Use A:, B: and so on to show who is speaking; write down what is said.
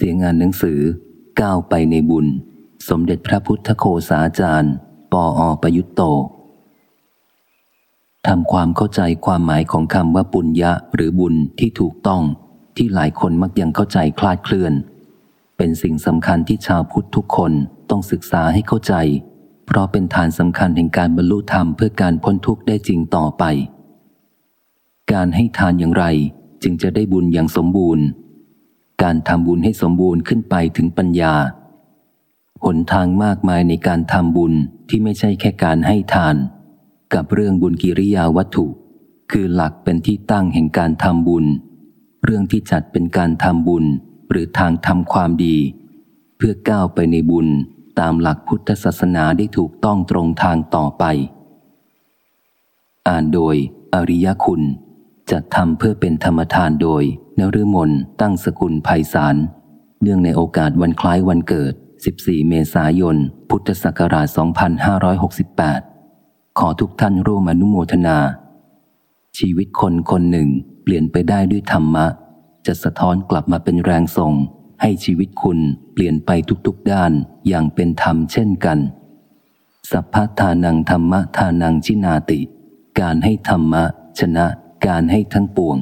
A: สียงานหนังสือ ก้าวไปในบุญ สมเด็จพระพุทธโคสาจารย์ ปออประยุตโตทำความเข้าใจความหมายของคำว่าปุญญะหรือบุญที่ถูกต้องที่หลายคนมักยังเข้าใจคลาดเคลื่อน เป็นสิ่งสำคัญที่ชาวพุทธทุกคนต้องศึกษาให้เข้าใจ เพราะเป็นฐานสำคัญแห่งการบรรลุธรรมเพื่อการพ้นทุกข์ได้จริงต่อไป การให้ทานอย่างไรจึงจะได้บุญอย่างสมบูรณ์ การทำบุญให้สมบูรณ์ขึ้นไปถึงปัญญา หนทางมากมายในการทำบุญที่ไม่ใช่แค่การให้ทาน กับเรื่องบุญกิริยาวัตถุ คือหลักเป็นที่ตั้งแห่งการทำบุญ เรื่องที่จัดเป็นการทำบุญหรือทางทำความดี เพื่อก้าวไปในบุญตามหลักพุทธศาสนาได้ถูกต้องตรงทางต่อไป อ่านโดยอริยคุณ จัดทำเพื่อเป็นธรรมทานโดยนฤมลตั้งสกุลภัยสาร เนื่องในโอกาสวันคล้ายวันเกิด 14 เมษายน พุทธศักราช 2568 ขอทุกท่านร่วมอนุโมทนา ชีวิตคนคนหนึ่งเปลี่ยนไปได้ด้วยธรรมะ จะสะท้อนกลับมาเป็นแรงส่ง ให้ชีวิตคุณเปลี่ยนไปทุกๆด้านอย่างเป็นธรรมเช่นกัน สัพพทานังธรรมะทานังชินาติ การให้ธรรมะชนะ การให้ทั้งปวง